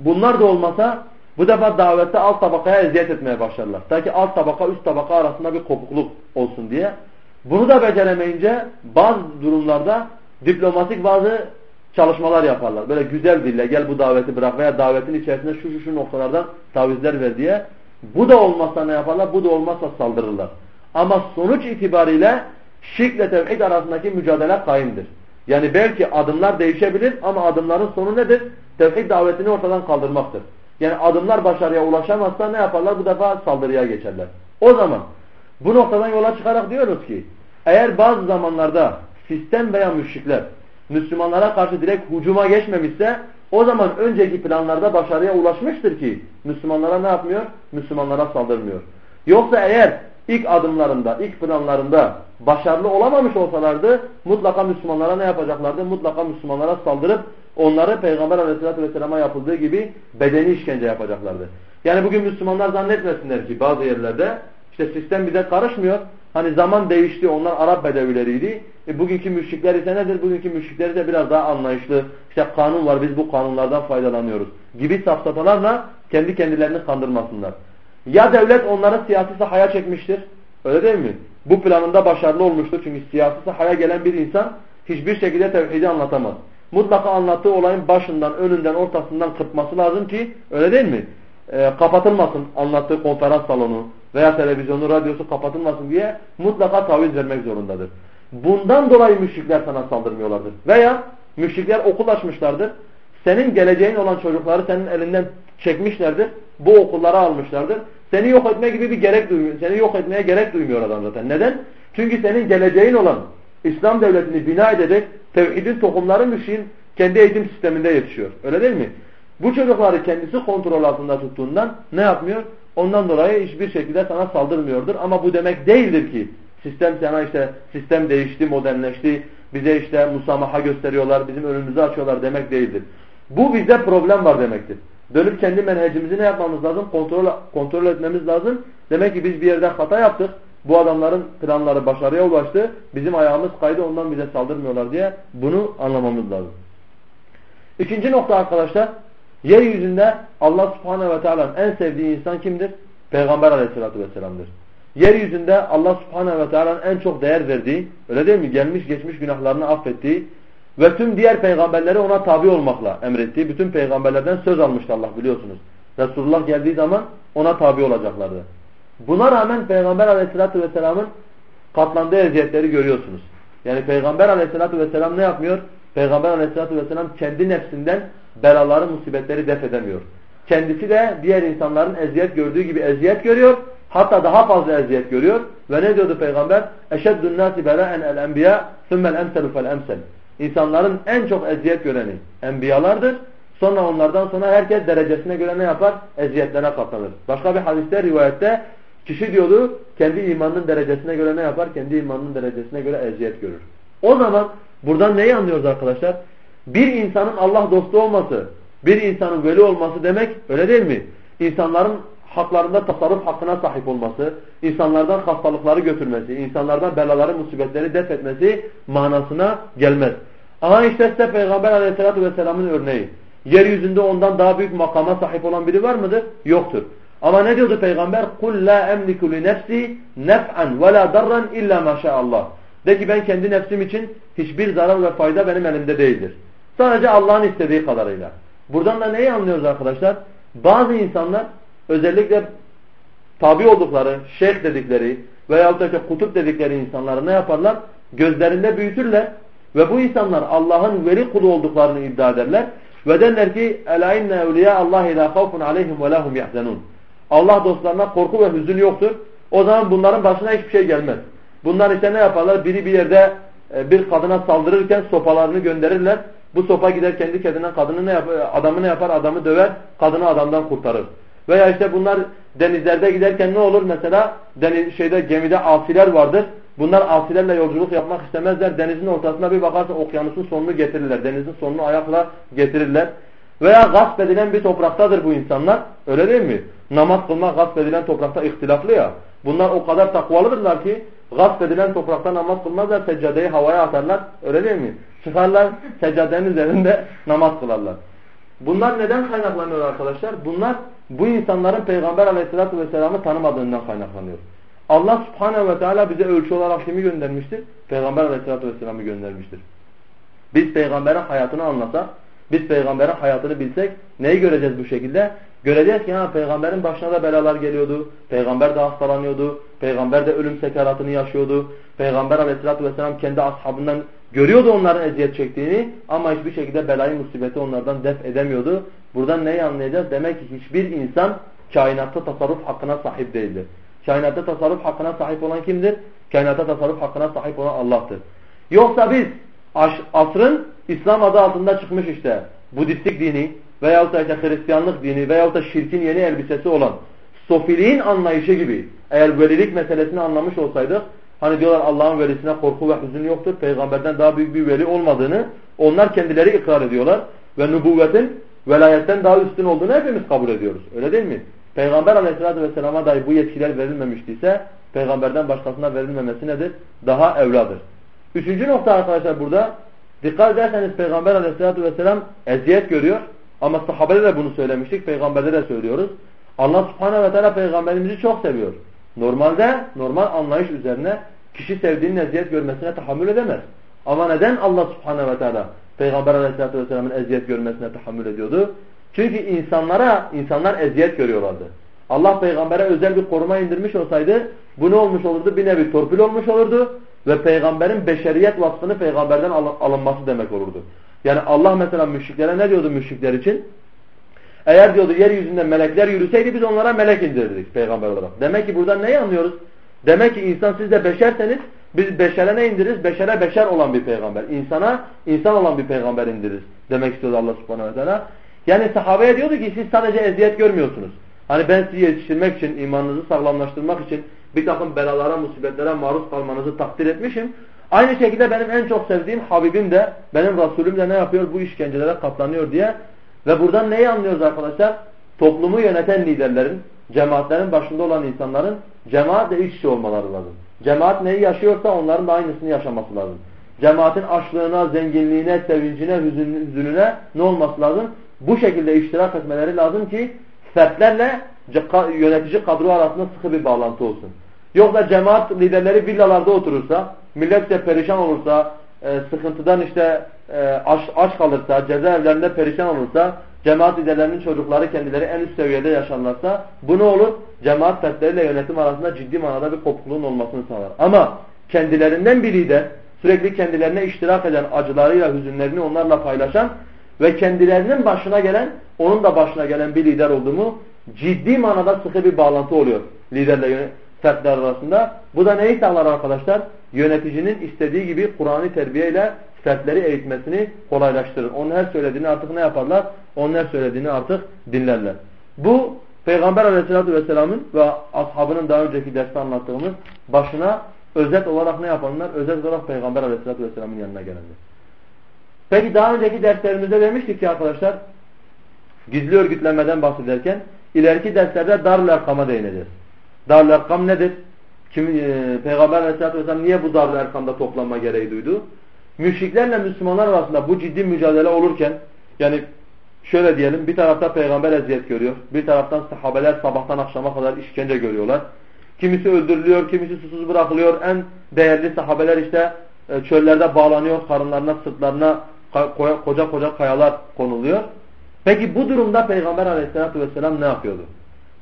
Bunlar da olmasa bu defa davette alt tabakaya eziyet etmeye başlarlar. Ta ki alt tabaka üst tabaka arasında bir kopukluk olsun diye. Bunu da beceremeyince bazı durumlarda diplomatik bazı çalışmalar yaparlar. Böyle güzel dille gel bu daveti bırak veya davetin içerisinde şu şu şu noktalardan tavizler ver diye. Bu da olmazsa ne yaparlar? Bu da olmazsa saldırırlar. Ama sonuç itibariyle şirkle tevhid arasındaki mücadele kayındır. Yani belki adımlar değişebilir ama adımların sonu nedir? Tevhid davetini ortadan kaldırmaktır. Yani adımlar başarıya ulaşamazsa ne yaparlar? Bu defa saldırıya geçerler. O zaman bu noktadan yola çıkarak diyoruz ki eğer bazı zamanlarda sistem veya müşrikler Müslümanlara karşı direkt hucuma geçmemişse o zaman önceki planlarda başarıya ulaşmıştır ki Müslümanlara ne yapmıyor? Müslümanlara saldırmıyor. Yoksa eğer ilk adımlarında, ilk planlarında başarılı olamamış olsalardı mutlaka Müslümanlara ne yapacaklardı? Mutlaka Müslümanlara saldırıp onları Peygamber aleyhissalatü vesselama yapıldığı gibi bedeni işkence yapacaklardı. Yani bugün Müslümanlar zannetmesinler ki bazı yerlerde işte sistem bize karışmıyor. Hani zaman değişti onlar Arap bedevileriydi. E bugünkü müşrikler ise nedir? Bugünkü müşrikleri de biraz daha anlayışlı. İşte kanun var biz bu kanunlardan faydalanıyoruz. Gibi safsatalarla kendi kendilerini kandırmasınlar. Ya devlet onları siyasi sahaya çekmiştir. Öyle değil mi? Bu planında başarılı olmuştur. Çünkü siyasi sahaya gelen bir insan hiçbir şekilde tevhidi anlatamaz. Mutlaka anlattığı olayın başından, önünden, ortasından kırpması lazım ki öyle değil mi? E, kapatılmasın anlattığı konferans salonu veya televizyonu, radyosu kapatılmasın diye mutlaka taviz vermek zorundadır. Bundan dolayı müşrikler sana saldırmıyorlardır. Veya müşrikler okul açmışlardır. Senin geleceğin olan çocukları senin elinden çekmişlerdir. Bu okullara almışlardır. Seni yok etme gibi bir gerek duymuyor. Seni yok etmeye gerek duymuyor adam zaten. Neden? Çünkü senin geleceğin olan İslam devletini bina edecek tevhidin tohumları müşriğin kendi eğitim sisteminde yetişiyor. Öyle değil mi? Bu çocukları kendisi kontrol altında tuttuğundan ne yapmıyor? Ondan dolayı hiçbir şekilde sana saldırmıyordur. Ama bu demek değildir ki sistem sana işte sistem değişti, modernleşti, bize işte musamaha gösteriyorlar, bizim önümüzü açıyorlar demek değildir. Bu bize problem var demektir. Dönüp kendi menhecimizi ne yapmamız lazım? Kontrol, kontrol etmemiz lazım. Demek ki biz bir yerde hata yaptık. Bu adamların planları başarıya ulaştı. Bizim ayağımız kaydı ondan bize saldırmıyorlar diye bunu anlamamız lazım. İkinci nokta arkadaşlar. Yeryüzünde Allah subhanehu ve teala'nın en sevdiği insan kimdir? Peygamber aleyhissalatü vesselam'dır. Yeryüzünde Allah subhanehu ve teala'nın en çok değer verdiği, öyle değil mi? Gelmiş geçmiş günahlarını affettiği ve tüm diğer peygamberleri ona tabi olmakla emrettiği bütün peygamberlerden söz almıştı Allah biliyorsunuz. Resulullah geldiği zaman ona tabi olacaklardı. Buna rağmen Peygamber aleyhissalatü vesselamın katlandığı eziyetleri görüyorsunuz. Yani Peygamber aleyhissalatü vesselam ne yapmıyor? Peygamber aleyhissalatü vesselam kendi nefsinden belaları, musibetleri def edemiyor. Kendisi de diğer insanların eziyet gördüğü gibi eziyet görüyor. Hatta daha fazla eziyet görüyor. Ve ne diyordu Peygamber? اَشَدُّ النَّاسِ بَلَاءً الْاَنْبِيَا ثُمَّ الْاَمْسَلُ فَالْاَمْسَلُ İnsanların en çok eziyet göreni enbiyalardır. Sonra onlardan sonra herkes derecesine göre ne yapar? Eziyetlere katlanır. Başka bir hadiste rivayette kişi diyordu kendi imanının derecesine göre ne yapar? Kendi imanının derecesine göre eziyet görür. O zaman buradan neyi anlıyoruz arkadaşlar? Bir insanın Allah dostu olması, bir insanın veli olması demek öyle değil mi? İnsanların haklarında tasarruf hakkına sahip olması, insanlardan hastalıkları götürmesi, insanlardan belaları, musibetleri def etmesi manasına gelmez. Aha işte size Peygamber aleyhissalatü vesselamın örneği. Yeryüzünde ondan daha büyük makama sahip olan biri var mıdır? Yoktur. Ama ne diyordu Peygamber? قُلْ لَا اَمْلِكُ لِنَفْسِي نَفْعًا وَلَا دَرًّا اِلَّا مَا شَاءَ اللّٰهِ De ki ben kendi nefsim için hiçbir zarar ve fayda benim elimde değildir. Sadece Allah'ın istediği kadarıyla. Buradan da neyi anlıyoruz arkadaşlar? Bazı insanlar özellikle tabi oldukları, şeyh dedikleri veya da işte kutup dedikleri insanları ne yaparlar? Gözlerinde büyütürler ve bu insanlar Allah'ın veli kulu olduklarını iddia ederler ve derler ki ela inne evliya Allah ila kafun aleyhim ve lahum. Allah dostlarına korku ve hüzün yoktur. O zaman bunların başına hiçbir şey gelmez. Bunlar işte ne yaparlar? Biri bir yerde e, bir kadına saldırırken sopalarını gönderirler. Bu sopa gider kendi kendine kadını ne yapar, adamı ne yapar? Adamı döver, kadını adamdan kurtarır. Veya işte bunlar denizlerde giderken ne olur mesela? Deniz, şeyde gemide asiler vardır. Bunlar asilerle yolculuk yapmak istemezler. Denizin ortasına bir bakarsın okyanusun sonunu getirirler. Denizin sonunu ayakla getirirler. Veya gasp edilen bir topraktadır bu insanlar. Öyle değil mi? Namaz kılmak gasp edilen toprakta ihtilaflı ya. Bunlar o kadar takvalıdırlar ki gasp edilen toprakta namaz kılmazlar. Seccadeyi havaya atarlar. Öyle değil mi? Çıkarlar seccadenin üzerinde namaz kılarlar. Bunlar neden kaynaklanıyor arkadaşlar? Bunlar bu insanların Peygamber aleyhissalatü vesselam'ı tanımadığından kaynaklanıyor. Allah subhanehu ve teala bize ölçü olarak kimi göndermiştir? Peygamber aleyhissalatü vesselam'ı göndermiştir. Biz peygamberin hayatını anlasak, biz peygamberin hayatını bilsek neyi göreceğiz bu şekilde? Göreceğiz ki ha, peygamberin başına da belalar geliyordu. Peygamber de hastalanıyordu. Peygamber de ölüm sekaratını yaşıyordu. Peygamber aleyhissalatü vesselam kendi ashabından görüyordu onların eziyet çektiğini ama hiçbir şekilde belayı musibeti onlardan def edemiyordu. Buradan neyi anlayacağız? Demek ki hiçbir insan kainatta tasarruf hakkına sahip değildir. Kainatta tasarruf hakkına sahip olan kimdir? Kainatta tasarruf hakkına sahip olan Allah'tır. Yoksa biz asrın İslam adı altında çıkmış işte Budistlik dini veyahut da işte Hristiyanlık dini veyahut da şirkin yeni elbisesi olan sofiliğin anlayışı gibi eğer velilik meselesini anlamış olsaydık hani diyorlar Allah'ın velisine korku ve hüzün yoktur. Peygamberden daha büyük bir veli olmadığını onlar kendileri ikrar ediyorlar ve nübüvvetin velayetten daha üstün olduğunu hepimiz kabul ediyoruz. Öyle değil mi? Peygamber aleyhissalatü vesselama dahi bu yetkiler verilmemiştiyse peygamberden başkasına verilmemesi nedir? Daha evladır. Üçüncü nokta arkadaşlar burada dikkat ederseniz peygamber aleyhissalatü vesselam eziyet görüyor ama sahabede de bunu söylemiştik peygamberde de söylüyoruz. Allah subhanehu ve teala peygamberimizi çok seviyor. Normalde normal anlayış üzerine kişi sevdiğinin eziyet görmesine tahammül edemez. Ama neden Allah subhanehu ve teala peygamber aleyhissalatü vesselamın eziyet görmesine tahammül ediyordu? Çünkü insanlara insanlar eziyet görüyorlardı. Allah peygambere özel bir koruma indirmiş olsaydı bu ne olmuş olurdu? Bir nevi torpil olmuş olurdu ve peygamberin beşeriyet vasfını peygamberden alınması demek olurdu. Yani Allah mesela müşriklere ne diyordu müşrikler için? Eğer diyordu yeryüzünde melekler yürüseydi biz onlara melek indirirdik peygamber olarak. Demek ki buradan neyi anlıyoruz? Demek ki insan siz de beşerseniz biz beşere ne indiririz? Beşere beşer olan bir peygamber. İnsana insan olan bir peygamber indiririz. Demek istiyordu Allah subhanahu ve teala. Yani sahabeye diyordu ki siz sadece eziyet görmüyorsunuz. Hani ben sizi yetiştirmek için, imanınızı sağlamlaştırmak için bir takım belalara, musibetlere maruz kalmanızı takdir etmişim. Aynı şekilde benim en çok sevdiğim Habibim de, benim Resulüm de ne yapıyor? Bu işkencelere katlanıyor diye. Ve buradan neyi anlıyoruz arkadaşlar? Toplumu yöneten liderlerin, cemaatlerin başında olan insanların cemaatle iç içe olmaları lazım. Cemaat neyi yaşıyorsa onların da aynısını yaşaması lazım. Cemaatin açlığına, zenginliğine, sevincine, hüzününe ne olması lazım? Bu şekilde iştirak etmeleri lazım ki fertlerle yönetici kadro arasında sıkı bir bağlantı olsun. Yoksa cemaat liderleri villalarda oturursa, millet de perişan olursa, e, sıkıntıdan işte e, aç kalırsa, cezaevlerinde perişan olursa, cemaat liderlerinin çocukları kendileri en üst seviyede yaşarlarsa bu ne olur? Cemaat fertleriyle yönetim arasında ciddi manada bir kopukluğun olmasını sağlar. Ama kendilerinden bir lider, sürekli kendilerine iştirak eden acılarıyla, hüzünlerini onlarla paylaşan ve kendilerinin başına gelen, onun da başına gelen bir lider olduğumu ciddi manada sıkı bir bağlantı oluyor liderle fertler arasında. Bu da neyi sağlar arkadaşlar? Yöneticinin istediği gibi Kur'an'ı terbiyeyle fertleri eğitmesini kolaylaştırır. Onun her söylediğini artık ne yaparlar? Onun her söylediğini artık dinlerler. Bu Peygamber aleyhissalatü vesselamın ve ashabının daha önceki derste anlattığımız başına özet olarak ne yapanlar? Özet olarak Peygamber aleyhissalatü vesselamın yanına gelenler. Peki daha önceki derslerimizde demiştik ki arkadaşlar gizli örgütlenmeden bahsederken ileriki derslerde Darül Erkam'a değineceğiz. Darül Erkam nedir? Kim, e, Peygamber Aleyhisselatü Vesselam niye bu Darül Erkam'da toplanma gereği duydu? Müşriklerle Müslümanlar arasında bu ciddi mücadele olurken yani şöyle diyelim bir tarafta peygamber eziyet görüyor. Bir taraftan sahabeler sabahtan akşama kadar işkence görüyorlar. Kimisi öldürülüyor, kimisi susuz bırakılıyor. En değerli sahabeler işte e, çöllerde bağlanıyor, karınlarına, sırtlarına koca koca kayalar konuluyor. Peki bu durumda Peygamber aleyhissalatü vesselam ne yapıyordu?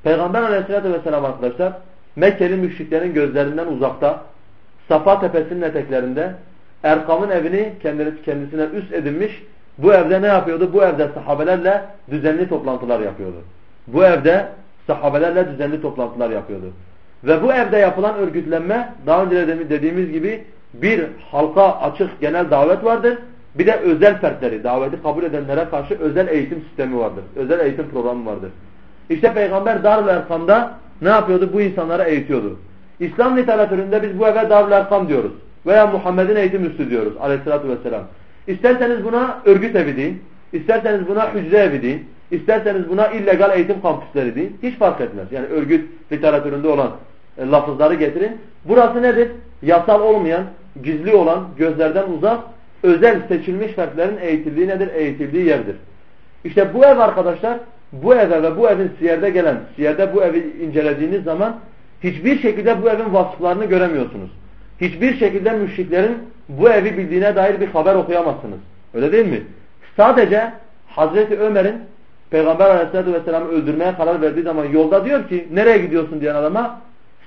Peygamber aleyhissalatü vesselam arkadaşlar Mekkeli müşriklerin gözlerinden uzakta Safa tepesinin eteklerinde Erkam'ın evini kendisine üst edinmiş bu evde ne yapıyordu? Bu evde sahabelerle düzenli toplantılar yapıyordu. Bu evde sahabelerle düzenli toplantılar yapıyordu. Ve bu evde yapılan örgütlenme daha önce dediğimiz gibi bir halka açık genel davet vardır. Bir de özel fertleri, daveti kabul edenlere karşı özel eğitim sistemi vardır. Özel eğitim programı vardır. İşte Peygamber Darül Erkam'da ne yapıyordu? Bu insanlara eğitiyordu. İslam literatüründe biz bu eve Darül Erkam diyoruz. Veya Muhammed'in eğitim üstü diyoruz aleyhissalatü vesselam. İsterseniz buna örgüt evi deyin, isterseniz buna hücre evi deyin, isterseniz buna illegal eğitim kampüsleri deyin. Hiç fark etmez. Yani örgüt literatüründe olan e, lafızları getirin. Burası nedir? Yasal olmayan, gizli olan, gözlerden uzak, özel seçilmiş fertlerin eğitildiği nedir? Eğitildiği yerdir. İşte bu ev arkadaşlar, bu eve ve bu evin siyerde gelen, siyerde bu evi incelediğiniz zaman hiçbir şekilde bu evin vasıflarını göremiyorsunuz. Hiçbir şekilde müşriklerin bu evi bildiğine dair bir haber okuyamazsınız. Öyle değil mi? Sadece Hazreti Ömer'in Peygamber Aleyhisselatü Vesselam'ı öldürmeye karar verdiği zaman yolda diyor ki nereye gidiyorsun diyen adama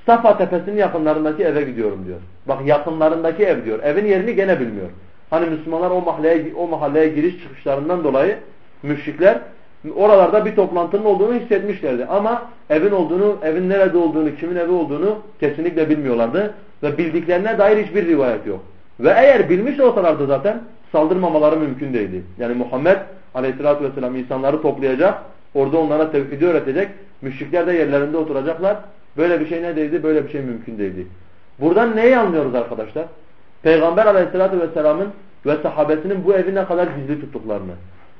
Safa tepesinin yakınlarındaki eve gidiyorum diyor. Bak yakınlarındaki ev diyor. Evin yerini gene bilmiyor. Hani Müslümanlar o mahalleye, o mahalleye giriş çıkışlarından dolayı müşrikler oralarda bir toplantının olduğunu hissetmişlerdi. Ama evin olduğunu, evin nerede olduğunu, kimin evi olduğunu kesinlikle bilmiyorlardı. Ve bildiklerine dair hiçbir rivayet yok. Ve eğer bilmiş olsalardı zaten saldırmamaları mümkün değildi. Yani Muhammed aleyhissalatü vesselam insanları toplayacak, orada onlara tevhidi öğretecek, müşrikler de yerlerinde oturacaklar. Böyle bir şey ne değildi? Böyle bir şey mümkün değildi. Buradan neyi anlıyoruz arkadaşlar? Peygamber aleyhissalatü vesselamın ve sahabesinin bu evi ne kadar gizli tuttuklarını.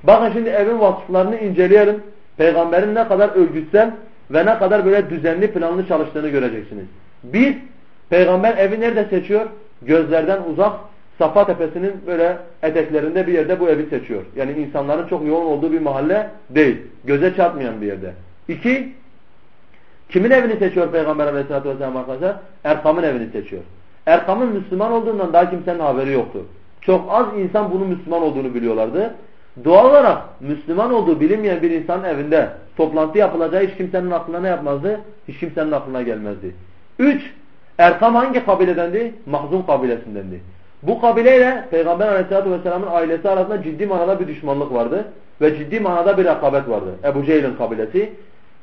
Bakın şimdi evin vasıflarını inceleyelim. Peygamberin ne kadar örgütsel ve ne kadar böyle düzenli planlı çalıştığını göreceksiniz. Bir, peygamber evi nerede seçiyor? Gözlerden uzak Safa Tepesi'nin böyle eteklerinde bir yerde bu evi seçiyor. Yani insanların çok yoğun olduğu bir mahalle değil. Göze çarpmayan bir yerde. İki, kimin evini seçiyor Peygamber Aleyhisselatü Vesselam arkadaşlar? Erkam'ın evini seçiyor. Erkam'ın Müslüman olduğundan daha kimsenin haberi yoktu. Çok az insan bunun Müslüman olduğunu biliyorlardı. Doğal olarak Müslüman olduğu bilinmeyen bir insanın evinde toplantı yapılacağı hiç kimsenin aklına ne yapmazdı? Hiç kimsenin aklına gelmezdi. Üç, Erkam hangi kabiledendi? Mahzun kabilesindendi. Bu kabileyle Peygamber Aleyhisselatü Vesselam'ın ailesi arasında ciddi manada bir düşmanlık vardı. Ve ciddi manada bir rekabet vardı. Ebu Cehil'in kabilesi.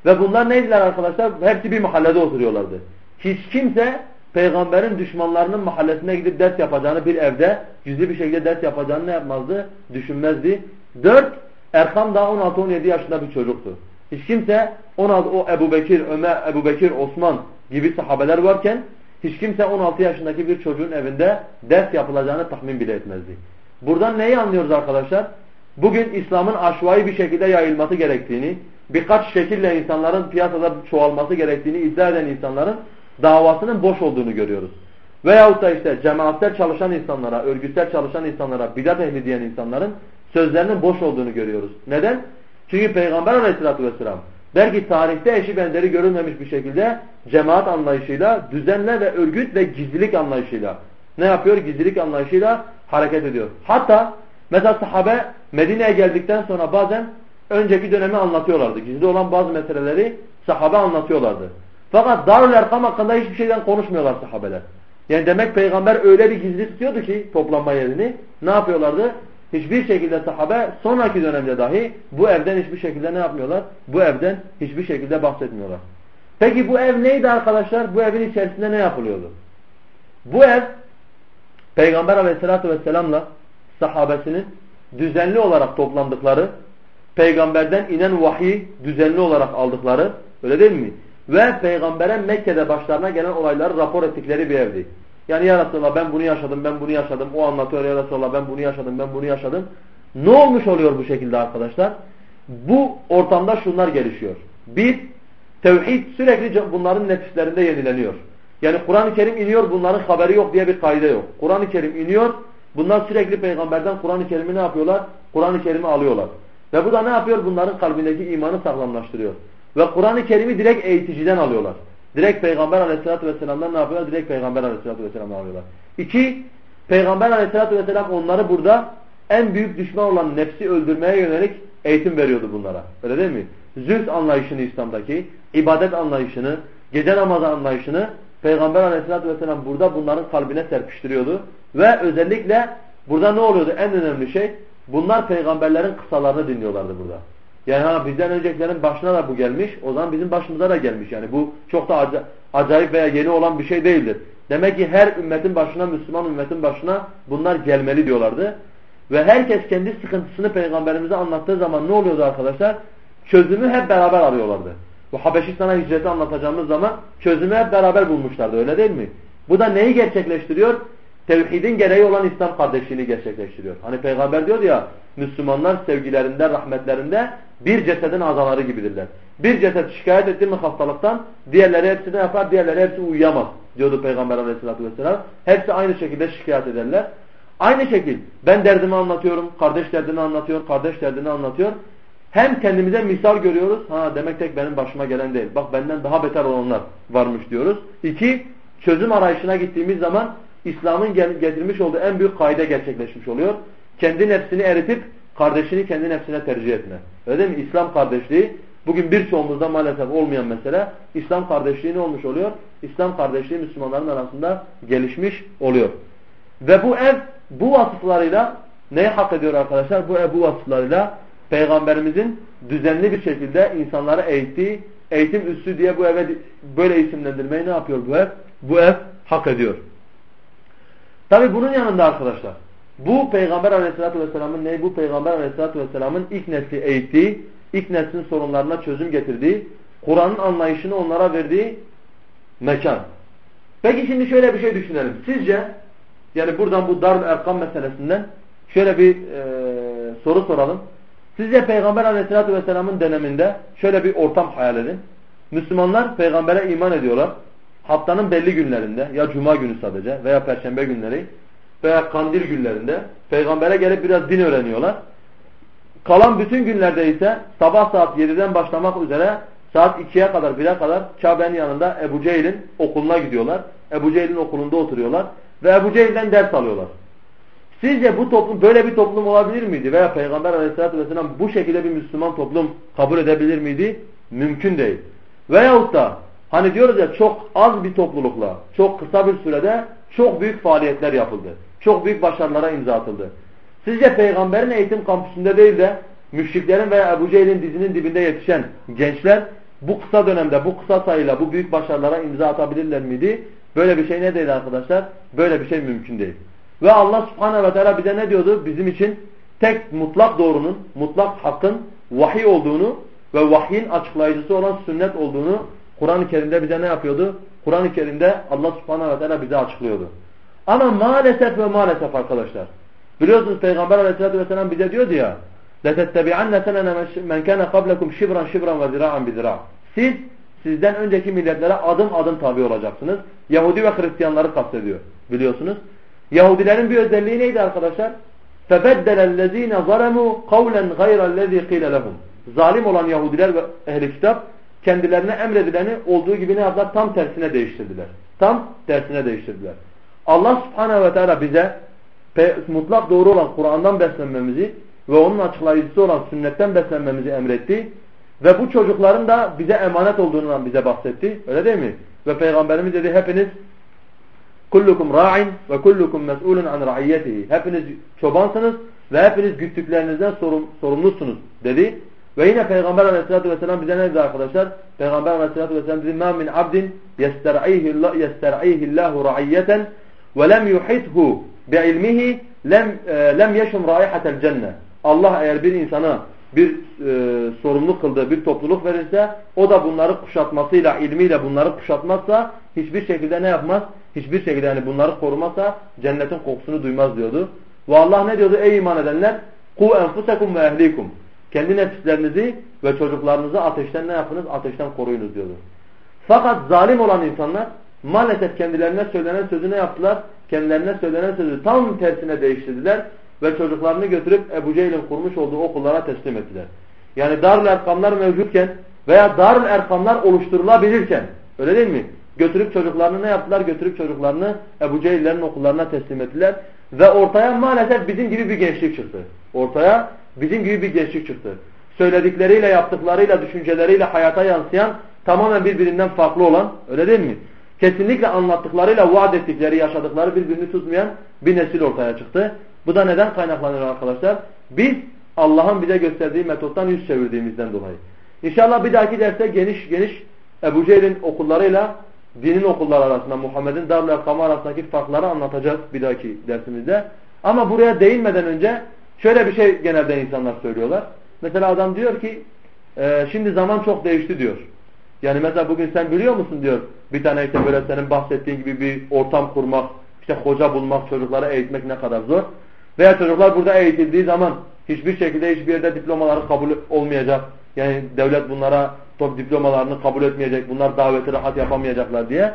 Ve bunlar neydiler arkadaşlar? Hepsi bir mahallede oturuyorlardı. Hiç kimse peygamberin düşmanlarının mahallesine gidip ders yapacağını bir evde gizli bir şekilde ders yapacağını ne yapmazdı? Düşünmezdi. Dört, Erkam daha 16-17 yaşında bir çocuktu. Hiç kimse 16, o Ebu Bekir, Ömer, Ebu Bekir, Osman gibi sahabeler varken hiç kimse 16 yaşındaki bir çocuğun evinde ders yapılacağını tahmin bile etmezdi. Buradan neyi anlıyoruz arkadaşlar? Bugün İslam'ın aşvayı bir şekilde yayılması gerektiğini, birkaç şekilde insanların piyasada çoğalması gerektiğini iddia eden insanların davasının boş olduğunu görüyoruz. Veyahut da işte cemaatte çalışan insanlara, örgütsel çalışan insanlara, bidat ehli diyen insanların sözlerinin boş olduğunu görüyoruz. Neden? Çünkü Peygamber aleyhissalatü vesselam der ki tarihte eşi benzeri görülmemiş bir şekilde cemaat anlayışıyla, düzenle ve örgüt ve gizlilik anlayışıyla ne yapıyor? Gizlilik anlayışıyla hareket ediyor. Hatta mesela sahabe Medine'ye geldikten sonra bazen önceki dönemi anlatıyorlardı. Gizli olan bazı meseleleri sahabe anlatıyorlardı. Fakat Darül Erkam hakkında hiçbir şeyden konuşmuyorlar sahabeler. Yani demek peygamber öyle bir gizli tutuyordu ki toplanma yerini ne yapıyorlardı? Hiçbir şekilde sahabe sonraki dönemde dahi bu evden hiçbir şekilde ne yapmıyorlar? Bu evden hiçbir şekilde bahsetmiyorlar. Peki bu ev neydi arkadaşlar? Bu evin içerisinde ne yapılıyordu? Bu ev Peygamber aleyhissalatü vesselamla sahabesinin düzenli olarak toplandıkları, peygamberden inen vahiy düzenli olarak aldıkları, öyle değil mi? Ve peygambere Mekke'de başlarına gelen olayları rapor ettikleri bir evdi. Yani ya Resulallah ben bunu yaşadım, ben bunu yaşadım, o anlatıyor ya Resulallah ben bunu yaşadım, ben bunu yaşadım. Ne olmuş oluyor bu şekilde arkadaşlar? Bu ortamda şunlar gelişiyor. Bir, tevhid sürekli bunların nefislerinde yenileniyor. Yani Kur'an-ı Kerim iniyor bunların haberi yok diye bir kaide yok. Kur'an-ı Kerim iniyor bunlar sürekli peygamberden Kur'an-ı Kerim'i ne yapıyorlar? Kur'an-ı Kerim'i alıyorlar. Ve bu da ne yapıyor? Bunların kalbindeki imanı sağlamlaştırıyor. Ve Kur'an-ı Kerim'i direkt eğiticiden alıyorlar. Direkt Peygamber aleyhissalatü vesselam'dan ne yapıyorlar? Direkt Peygamber aleyhissalatü vesselam'dan alıyorlar. İki, Peygamber aleyhissalatü vesselam onları burada en büyük düşman olan nefsi öldürmeye yönelik eğitim veriyordu bunlara. Öyle değil mi? Zühd anlayışını İslam'daki, ibadet anlayışını, gece namazı anlayışını Peygamber aleyhissalatü vesselam burada bunların kalbine serpiştiriyordu. Ve özellikle burada ne oluyordu? En önemli şey bunlar peygamberlerin kısalarını dinliyorlardı burada. Yani ha bizden öncekilerin başına da bu gelmiş. O zaman bizim başımıza da gelmiş. Yani bu çok da acayip veya yeni olan bir şey değildir. Demek ki her ümmetin başına, Müslüman ümmetin başına bunlar gelmeli diyorlardı. Ve herkes kendi sıkıntısını peygamberimize anlattığı zaman ne oluyordu arkadaşlar? Çözümü hep beraber arıyorlardı. Bu Habeşistan'a hicreti anlatacağımız zaman çözümü hep beraber bulmuşlardı öyle değil mi? Bu da neyi gerçekleştiriyor? Tevhidin gereği olan İslam kardeşliğini gerçekleştiriyor. Hani peygamber diyor ya Müslümanlar sevgilerinde, rahmetlerinde bir cesedin azaları gibidirler. Bir ceset şikayet etti mi hastalıktan diğerleri hepsi ne yapar? Diğerleri hepsi uyuyamaz diyordu Peygamber aleyhissalatü vesselam. Hepsi aynı şekilde şikayet ederler. Aynı şekil ben derdimi anlatıyorum, kardeş derdini anlatıyor, kardeş derdini anlatıyor. Hem kendimize misal görüyoruz. Ha demek tek benim başıma gelen değil. Bak benden daha beter olanlar varmış diyoruz. İki, çözüm arayışına gittiğimiz zaman İslam'ın getirmiş olduğu en büyük kaide gerçekleşmiş oluyor. Kendi nefsini eritip kardeşini kendi nefsine tercih etme. Öyle değil mi? İslam kardeşliği bugün birçoğumuzda maalesef olmayan mesele İslam kardeşliği ne olmuş oluyor? İslam kardeşliği Müslümanların arasında gelişmiş oluyor. Ve bu ev bu vasıflarıyla neyi hak ediyor arkadaşlar? Bu ev bu vasıflarıyla Peygamberimizin düzenli bir şekilde insanlara eğittiği eğitim üssü diye bu eve böyle isimlendirmeyi ne yapıyor bu ev? Bu ev hak ediyor. Tabi bunun yanında arkadaşlar bu Peygamber aleyhissalatü vesselamın ne? Bu Peygamber aleyhissalatü vesselamın ilk nesli eğittiği, ilk neslin sorunlarına çözüm getirdiği, Kur'an'ın anlayışını onlara verdiği mekan. Peki şimdi şöyle bir şey düşünelim. Sizce yani buradan bu dar erkam meselesinden şöyle bir e, soru soralım. Sizce Peygamber aleyhissalatü vesselamın döneminde şöyle bir ortam hayal edin. Müslümanlar peygambere iman ediyorlar. Haftanın belli günlerinde ya cuma günü sadece veya perşembe günleri veya kandil günlerinde peygambere gelip biraz din öğreniyorlar. Kalan bütün günlerde ise sabah saat 7'den başlamak üzere saat 2'ye kadar 1'e kadar Kabe'nin yanında Ebu Cehil'in okuluna gidiyorlar. Ebu Cehil'in okulunda oturuyorlar ve Ebu Cehil'den ders alıyorlar. Sizce bu toplum böyle bir toplum olabilir miydi? Veya Peygamber aleyhissalatü vesselam bu şekilde bir Müslüman toplum kabul edebilir miydi? Mümkün değil. Veyahut da hani diyoruz ya çok az bir toplulukla çok kısa bir sürede çok büyük faaliyetler yapıldı. Çok büyük başarılara imza atıldı. Sizce peygamberin eğitim kampüsünde değil de müşriklerin veya Ebu Cehil'in dizinin dibinde yetişen gençler bu kısa dönemde bu kısa sayıyla bu büyük başarılara imza atabilirler miydi? Böyle bir şey ne değil arkadaşlar? Böyle bir şey mümkün değil. Ve Allah subhanehu ve teala bize ne diyordu? Bizim için tek mutlak doğrunun, mutlak hakkın vahiy olduğunu ve vahyin açıklayıcısı olan sünnet olduğunu Kur'an-ı Kerim'de bize ne yapıyordu? Kur'an-ı Kerim'de Allah subhanehu ve teala bize açıklıyordu. Ama maalesef ve maalesef arkadaşlar. Biliyorsunuz Peygamber aleyhissalatü vesselam bize diyordu ya لَتَتَّبِعَنَّ سَنَنَ مَنْ كَانَ قَبْلَكُمْ شِبْرًا شِبْرًا وَذِرَاعًا بِذِرَاعًا Siz sizden önceki milletlere adım adım tabi olacaksınız. Yahudi ve Hristiyanları kastediyor biliyorsunuz. Yahudilerin bir özelliği neydi arkadaşlar? فَبَدَّلَ الَّذ۪ينَ ظَلَمُوا قَوْلًا غَيْرَ الَّذ۪ي قِيلَ لَهُمْ Zalim olan Yahudiler ve ehli kitap kendilerine emredileni olduğu gibi ne yaptılar? Tam tersine değiştirdiler. Tam tersine değiştirdiler. Allah subhanehu ve teala bize mutlak doğru olan Kur'an'dan beslenmemizi ve onun açıklayıcısı olan sünnetten beslenmemizi emretti. Ve bu çocukların da bize emanet olduğundan bize bahsetti. Öyle değil mi? Ve Peygamberimiz dedi hepiniz kullukum ra'in ve kullukum mes'ulun an ra'iyyetihi. Hepiniz çobansınız ve hepiniz güttüklerinizden sorum, sorumlusunuz dedi. Ve yine Peygamber aleyhissalatü vesselam bize ne dedi arkadaşlar? Peygamber aleyhissalatü vesselam dedi مَا مِنْ عَبْدٍ يَسْتَرْعِيهِ اللّٰهُ رَعِيَّةً وَلَمْ يُحِتْهُ بِعِلْمِهِ لَمْ, لَمْ يَشُمْ رَائِحَةَ الْجَنَّةِ Allah eğer bir insana bir e, sorumluluk kıldığı bir topluluk verirse o da bunları kuşatmasıyla, ilmiyle bunları kuşatmazsa hiçbir şekilde ne yapmaz? Hiçbir şekilde yani bunları korumazsa cennetin kokusunu duymaz diyordu. Ve Allah ne diyordu? Ey iman edenler Ku enfusekum ve ehlikum. kendi nefislerinizi ve çocuklarınızı ateşten ne yapınız? Ateşten koruyunuz diyordu. Fakat zalim olan insanlar maalesef kendilerine söylenen sözü ne yaptılar? Kendilerine söylenen sözü tam tersine değiştirdiler ve çocuklarını götürüp Ebu Cehil'in kurmuş olduğu okullara teslim ettiler. Yani Darül Erkamlar mevcutken veya Darül Erkamlar oluşturulabilirken öyle değil mi? Götürüp çocuklarını ne yaptılar? Götürüp çocuklarını Ebu Cehillerin okullarına teslim ettiler. Ve ortaya maalesef bizim gibi bir gençlik çıktı. Ortaya bizim gibi bir gençlik çıktı. Söyledikleriyle, yaptıklarıyla, düşünceleriyle hayata yansıyan tamamen birbirinden farklı olan öyle değil mi? Kesinlikle anlattıklarıyla vaat ettikleri, yaşadıkları birbirini tutmayan bir nesil ortaya çıktı. Bu da neden kaynaklanıyor arkadaşlar? Biz Allah'ın bize gösterdiği metottan yüz çevirdiğimizden dolayı. İnşallah bir dahaki derste geniş geniş Ebu Cehil'in okullarıyla dinin okulları arasında Muhammed'in Darül Erkamı arasındaki farkları anlatacağız bir dahaki dersimizde. Ama buraya değinmeden önce şöyle bir şey genelde insanlar söylüyorlar. Mesela adam diyor ki e, şimdi zaman çok değişti diyor. Yani mesela bugün sen biliyor musun diyor bir tane işte böyle senin bahsettiğin gibi bir ortam kurmak, işte hoca bulmak, çocukları eğitmek ne kadar zor. Veya çocuklar burada eğitildiği zaman hiçbir şekilde hiçbir yerde diplomaları kabul olmayacak. Yani devlet bunlara top diplomalarını kabul etmeyecek. Bunlar daveti rahat yapamayacaklar diye.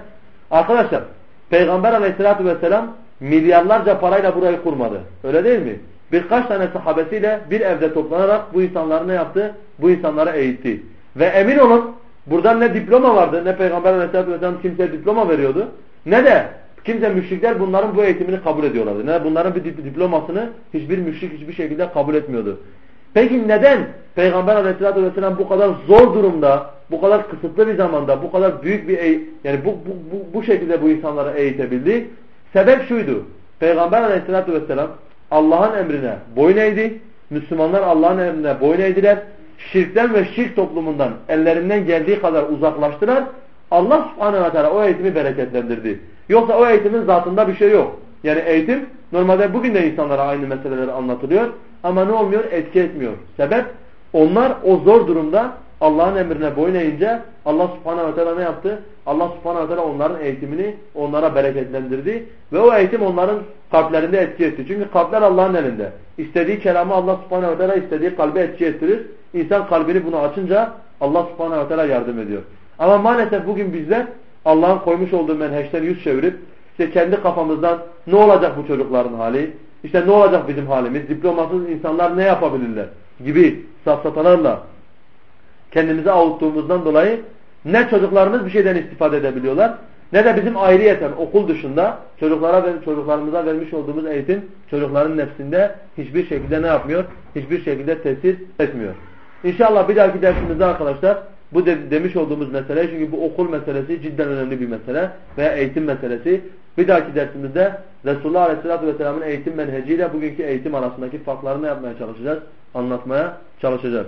Arkadaşlar Peygamber aleyhissalatü vesselam milyarlarca parayla burayı kurmadı. Öyle değil mi? Birkaç tane sahabesiyle bir evde toplanarak bu insanları ne yaptı? Bu insanlara eğitti. Ve emin olun buradan ne diploma vardı ne Peygamber aleyhissalatü vesselam kimseye diploma veriyordu. Ne de kimse müşrikler bunların bu eğitimini kabul ediyorlardı. Ne bunların bir diplomasını hiçbir müşrik hiçbir şekilde kabul etmiyordu. Peki neden Peygamber aleyhissalatü vesselam bu kadar zor durumda, bu kadar kısıtlı bir zamanda, bu kadar büyük bir yani bu, bu, bu, bu şekilde bu insanları eğitebildi? Sebep şuydu. Peygamber aleyhissalatü vesselam Allah'ın emrine boyun eğdi. Müslümanlar Allah'ın emrine boyun eğdiler. Şirkten ve şirk toplumundan ellerinden geldiği kadar uzaklaştılar. Allah subhanehu ve teala o eğitimi bereketlendirdi. Yoksa o eğitimin zatında bir şey yok. Yani eğitim normalde bugün de insanlara aynı meseleleri anlatılıyor. Ama ne olmuyor? Etki etmiyor. Sebep onlar o zor durumda Allah'ın emrine boyun eğince Allah subhanahu teala ne yaptı? Allah subhanahu teala onların eğitimini onlara bereketlendirdi. Ve o eğitim onların kalplerinde etki etti. Çünkü kalpler Allah'ın elinde. İstediği kelamı Allah subhanahu teala istediği kalbe etki ettirir. İnsan kalbini bunu açınca Allah subhanahu teala yardım ediyor. Ama maalesef bugün bizler Allah'ın koymuş olduğu menheşten yüz çevirip işte kendi kafamızdan ne olacak bu çocukların hali? İşte ne olacak bizim halimiz? Diplomasız insanlar ne yapabilirler? Gibi safsatalarla kendimizi avuttuğumuzdan dolayı ne çocuklarımız bir şeyden istifade edebiliyorlar ne de bizim ayrıyeten okul dışında çocuklara ve çocuklarımıza vermiş olduğumuz eğitim çocukların nefsinde hiçbir şekilde ne yapmıyor? Hiçbir şekilde tesir etmiyor. İnşallah bir dahaki dersimizde arkadaşlar bu de, demiş olduğumuz mesele çünkü bu okul meselesi cidden önemli bir mesele veya eğitim meselesi. Bir dahaki dersimizde Resulullah Aleyhisselatü Vesselam'ın eğitim menheciyle bugünkü eğitim arasındaki farklarını yapmaya çalışacağız, anlatmaya çalışacağız.